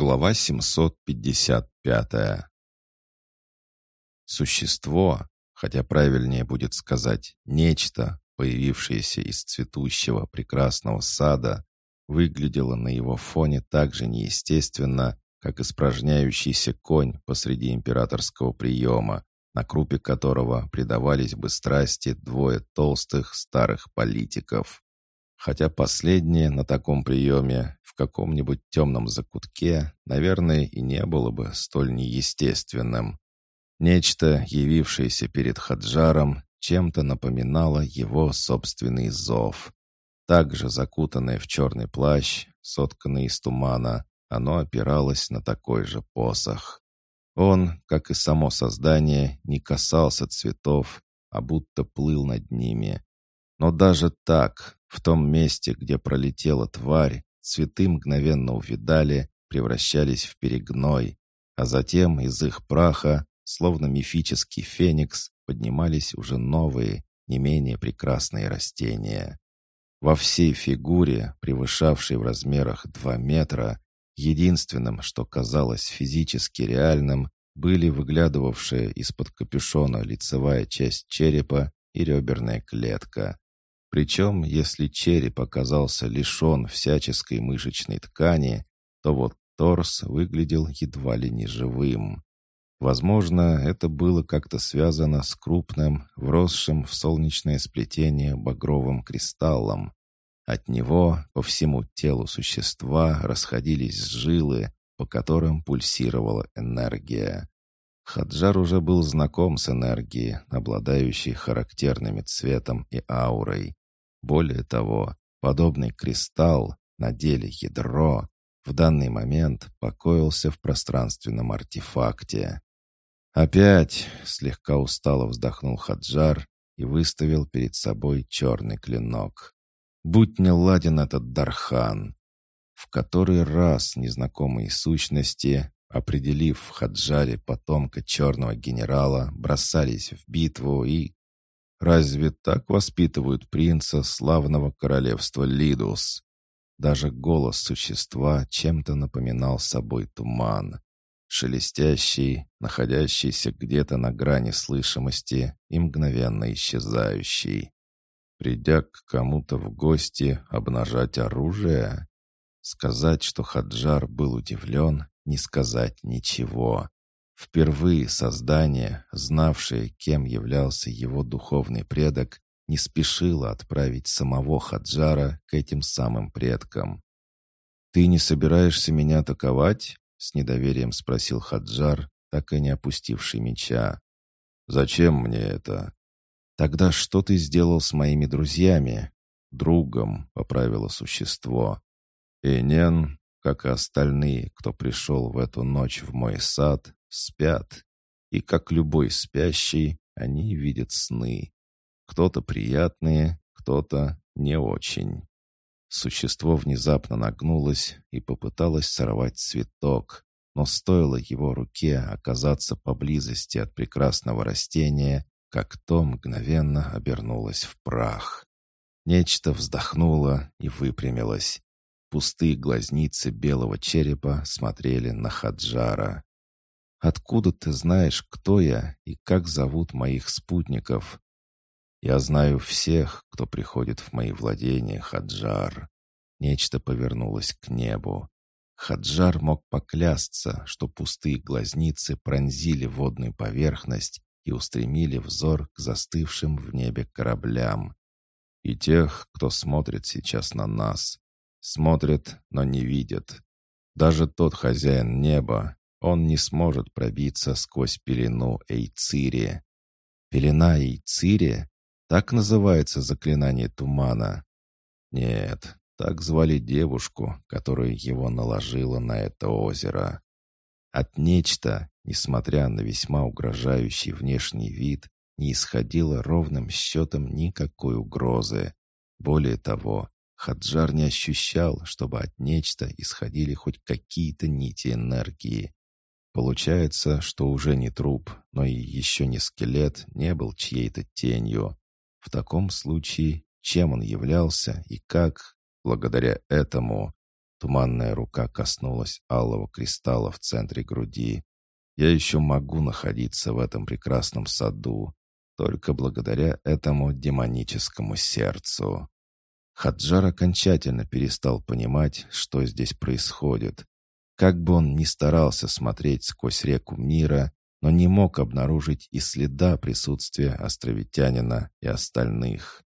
Глава 755 Существо, хотя правильнее будет сказать «нечто», появившееся из цветущего прекрасного сада, выглядело на его фоне так же неестественно, как испражняющийся конь посреди императорского приема, на крупе которого предавались бы страсти двое толстых старых политиков. Хотя последнее на таком приеме в каком-нибудь темном закутке, наверное, и не было бы столь неестественным. Нечто, явившееся перед Хаджаром, чем-то напоминало его собственный зов. Также закутанное в черный плащ, сотканный из тумана, оно опиралось на такой же посох. Он, как и само создание, не касался цветов, а будто плыл над ними. Но даже так, в том месте, где пролетела тварь, цветы мгновенно увидали, превращались в перегной, а затем из их праха, словно мифический феникс, поднимались уже новые, не менее прекрасные растения. Во всей фигуре, превышавшей в размерах два метра, единственным, что казалось физически реальным, были выглядывавшая из-под капюшона лицевая часть черепа и реберная клетка. Причем, если череп оказался лишен всяческой мышечной ткани, то вот торс выглядел едва ли не живым. Возможно, это было как-то связано с крупным, вросшим в солнечное сплетение багровым кристаллом. От него по всему телу существа расходились жилы, по которым пульсировала энергия. Хаджар уже был знаком с энергией, обладающей характерными цветом и аурой. Более того, подобный кристалл, на деле ядро, в данный момент покоился в пространственном артефакте. «Опять!» — слегка устало вздохнул Хаджар и выставил перед собой черный клинок. «Будь не ладен этот Дархан!» В который раз незнакомые сущности, определив в Хаджаре потомка черного генерала, бросались в битву и Разве так воспитывают принца славного королевства Лидус? Даже голос существа чем-то напоминал собой туман. Шелестящий, находящийся где-то на грани слышимости и мгновенно исчезающий. Придя к кому-то в гости обнажать оружие? Сказать, что Хаджар был удивлен, не сказать ничего. Впервые создание, знавшее, кем являлся его духовный предок, не спешило отправить самого Хаджара к этим самым предкам. «Ты не собираешься меня атаковать?» — с недоверием спросил Хаджар, так и не опустивший меча. «Зачем мне это?» «Тогда что ты сделал с моими друзьями?» «Другом», — поправило существо. «Энен, как и остальные, кто пришел в эту ночь в мой сад, спят, и, как любой спящий, они видят сны. Кто-то приятные, кто-то не очень. Существо внезапно нагнулось и попыталось сорвать цветок, но стоило его руке оказаться поблизости от прекрасного растения, как то мгновенно обернулось в прах. Нечто вздохнуло и выпрямилось. Пустые глазницы белого черепа смотрели на Хаджара. Откуда ты знаешь, кто я и как зовут моих спутников? Я знаю всех, кто приходит в мои владения, Хаджар. Нечто повернулось к небу. Хаджар мог поклясться, что пустые глазницы пронзили водную поверхность и устремили взор к застывшим в небе кораблям. И тех, кто смотрит сейчас на нас. Смотрит, но не видит. Даже тот хозяин неба, он не сможет пробиться сквозь пелену Эйцири. Пелена Эйцири? Так называется заклинание тумана? Нет, так звали девушку, которая его наложила на это озеро. От нечто, несмотря на весьма угрожающий внешний вид, не исходило ровным счетом никакой угрозы. Более того, Хаджар не ощущал, чтобы от нечто исходили хоть какие-то нити энергии. Получается, что уже не труп, но и еще не скелет не был чьей-то тенью. В таком случае, чем он являлся и как, благодаря этому? Туманная рука коснулась алого кристалла в центре груди. «Я еще могу находиться в этом прекрасном саду, только благодаря этому демоническому сердцу». Хаджар окончательно перестал понимать, что здесь происходит. Как бы он ни старался смотреть сквозь реку мира, но не мог обнаружить и следа присутствия островитянина и остальных.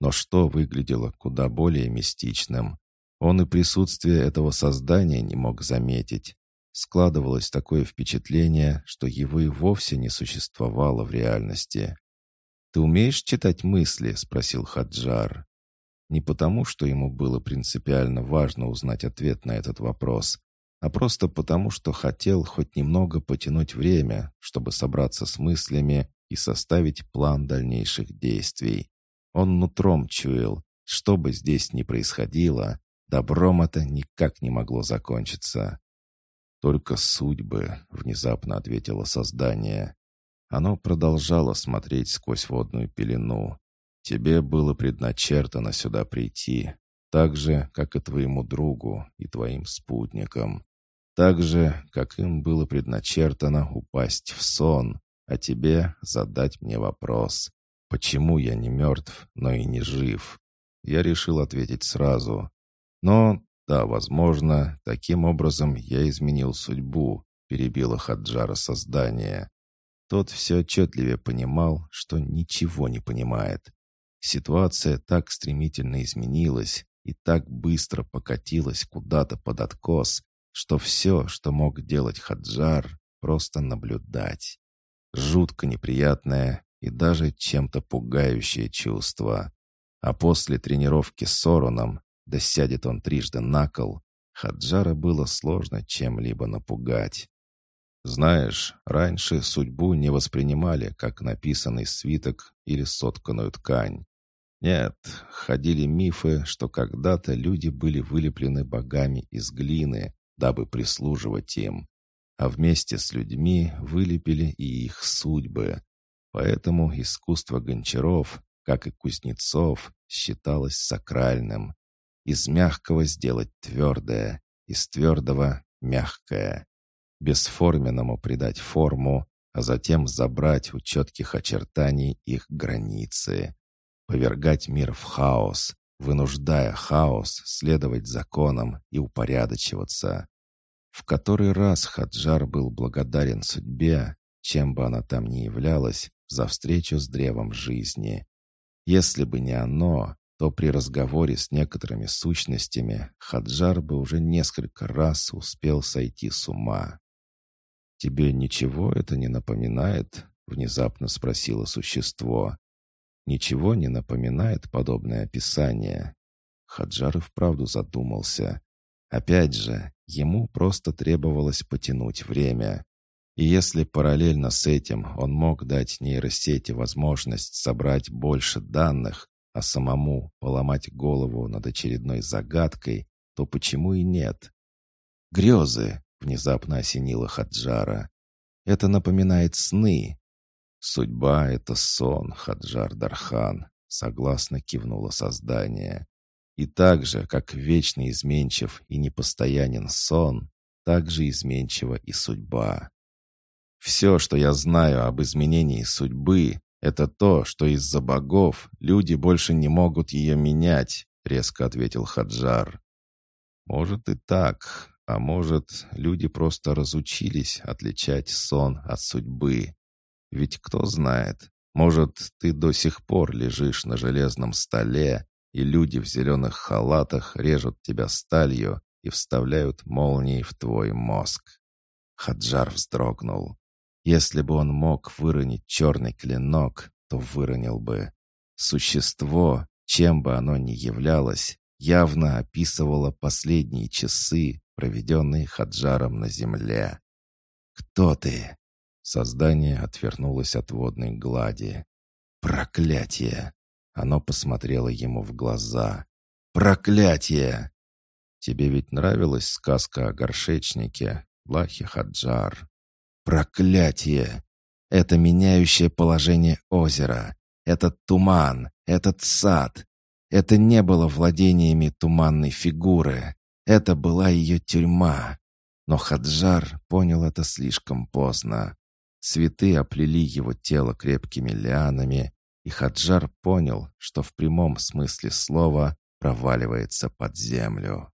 Но что выглядело куда более мистичным? Он и присутствие этого создания не мог заметить. Складывалось такое впечатление, что его и вовсе не существовало в реальности. «Ты умеешь читать мысли?» — спросил Хаджар. Не потому, что ему было принципиально важно узнать ответ на этот вопрос, а просто потому, что хотел хоть немного потянуть время, чтобы собраться с мыслями и составить план дальнейших действий. Он нутром чуял, что бы здесь ни происходило, добром это никак не могло закончиться. «Только судьбы», — внезапно ответило создание. Оно продолжало смотреть сквозь водную пелену, Тебе было предначертано сюда прийти, так же, как и твоему другу и твоим спутникам. Так же, как им было предначертано упасть в сон, а тебе задать мне вопрос, почему я не мертв, но и не жив. Я решил ответить сразу. Но, да, возможно, таким образом я изменил судьбу, перебило Хаджара создание. Тот все отчетливее понимал, что ничего не понимает. Ситуация так стремительно изменилась и так быстро покатилась куда-то под откос, что все, что мог делать Хаджар, просто наблюдать. Жутко неприятное и даже чем-то пугающее чувство. А после тренировки с Сороном, да сядет он трижды на кол, Хаджара было сложно чем-либо напугать. Знаешь, раньше судьбу не воспринимали как написанный свиток или сотканную ткань. Нет, ходили мифы, что когда-то люди были вылеплены богами из глины, дабы прислуживать им, а вместе с людьми вылепили и их судьбы. Поэтому искусство гончаров, как и кузнецов, считалось сакральным. Из мягкого сделать твердое, из твердого — мягкое. Бесформенному придать форму, а затем забрать у четких очертаний их границы повергать мир в хаос, вынуждая хаос следовать законам и упорядочиваться. В который раз Хаджар был благодарен судьбе, чем бы она там ни являлась, за встречу с древом жизни. Если бы не оно, то при разговоре с некоторыми сущностями Хаджар бы уже несколько раз успел сойти с ума. «Тебе ничего это не напоминает?» — внезапно спросило существо. Ничего не напоминает подобное описание. Хаджар и вправду задумался. Опять же, ему просто требовалось потянуть время. И если параллельно с этим он мог дать нейросети возможность собрать больше данных, а самому поломать голову над очередной загадкой, то почему и нет? «Грезы!» — внезапно осенило Хаджара. «Это напоминает сны, «Судьба — это сон, Хаджар Дархан», — согласно кивнуло создание. «И так же, как вечно изменчив и непостоянен сон, так же изменчива и судьба. Все, что я знаю об изменении судьбы, это то, что из-за богов люди больше не могут ее менять», — резко ответил Хаджар. «Может и так, а может, люди просто разучились отличать сон от судьбы», ведь кто знает, может, ты до сих пор лежишь на железном столе, и люди в зеленых халатах режут тебя сталью и вставляют молнии в твой мозг. Хаджар вздрогнул. Если бы он мог выронить черный клинок, то выронил бы. Существо, чем бы оно ни являлось, явно описывало последние часы, проведенные Хаджаром на земле. «Кто ты?» Создание отвернулось от водной глади. «Проклятие!» Оно посмотрело ему в глаза. «Проклятие!» «Тебе ведь нравилась сказка о горшечнике, Лахи Хаджар?» «Проклятие! Это меняющее положение озера, этот туман, этот сад. Это не было владениями туманной фигуры. Это была ее тюрьма. Но Хаджар понял это слишком поздно. Цветы оплели его тело крепкими лианами, и Хаджар понял, что в прямом смысле слова проваливается под землю.